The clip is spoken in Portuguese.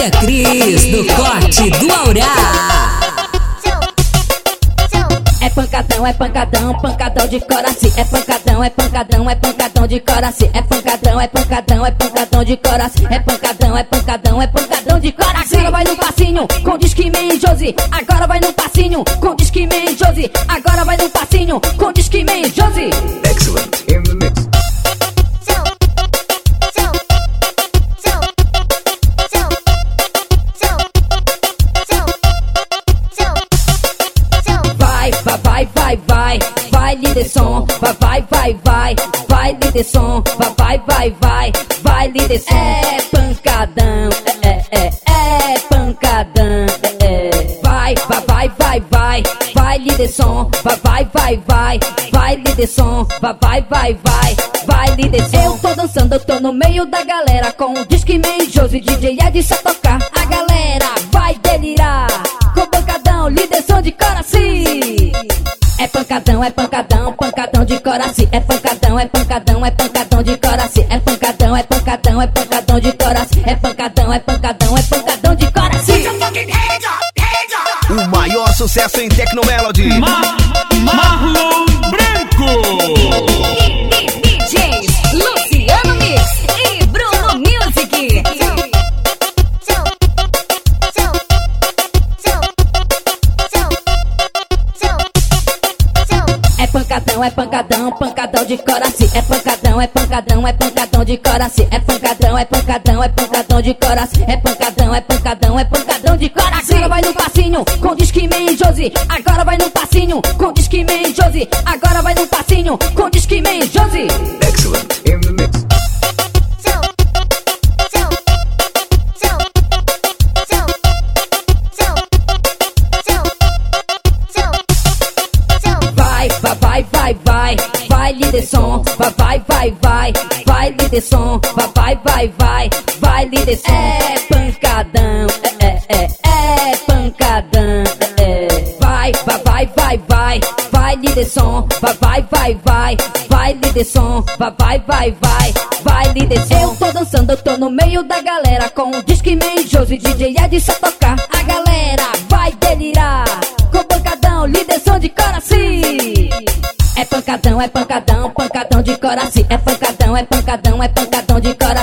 Maria do corte do Aurá. É pancadão, é pancadão, pancadão de coração. É pancadão, é pancadão, é pancadão de coração. É pancadão, é pancadão, é pancadão de coração. É pancadão, é pancadão, é pancadão de coração. Agora vai no passinho com Disque Man Josi. Agora vai no passinho com Disque Man Josi. Agora vai no passinho com Disque Man Josi. Excellent. Vai, líder som. Vai, vai, vai, vai, vai, líder som. Vai, vai, vai, vai, vai, líder som. É pancadão, é, é, é, é pancadão, é, é. Vai, vai, vai, vai, vai, vai, líder som. Vai, vai, vai, vai, vai, líder som. Vai, vai, vai, vai, vai, líder som. Eu tô dançando, eu tô no meio da galera com o disque Josi, DJ Ed só tocar. A galera vai delirar com pancadão, líder som de coração. É pancadão, é pancadão, pancadão de coração. É pancadão, é pancadão, é pancadão de coração. É pancadão, é pancadão, é pancadão de coração. É pancadão, é pancadão, é pancadão de coração. O maior sucesso em Tecnomelody. Ma Marlon pancadão, é pancadão, pancadão de coração. É pancadão, é pancadão, é pancadão de coração. É pancadão, é pancadão, é pancadão de coração. É pancadão, é pancadão, é pancadão de coração. Agora vai no passinho com Disque Josi. Agora vai no passinho com Disque Josi. Agora vai no passinho com Disque Josi. Líder som. Vai, vai, vai, vai, líder som. Vai, vai, vai, vai, líder som. É pancadão, é, é, é, é pancadão, é, é. Vai, vai, vai, vai, vai, vai, líder som. Vai, vai, vai, vai, líder som. Vai, vai, vai, vai, líder som. Eu tô dançando, eu tô no meio da galera com o Disque Josi, DJ Ed só tocar. É pancadão, é pancadão, pancadão de coração. É pancadão, é pancadão, é pancadão de coração.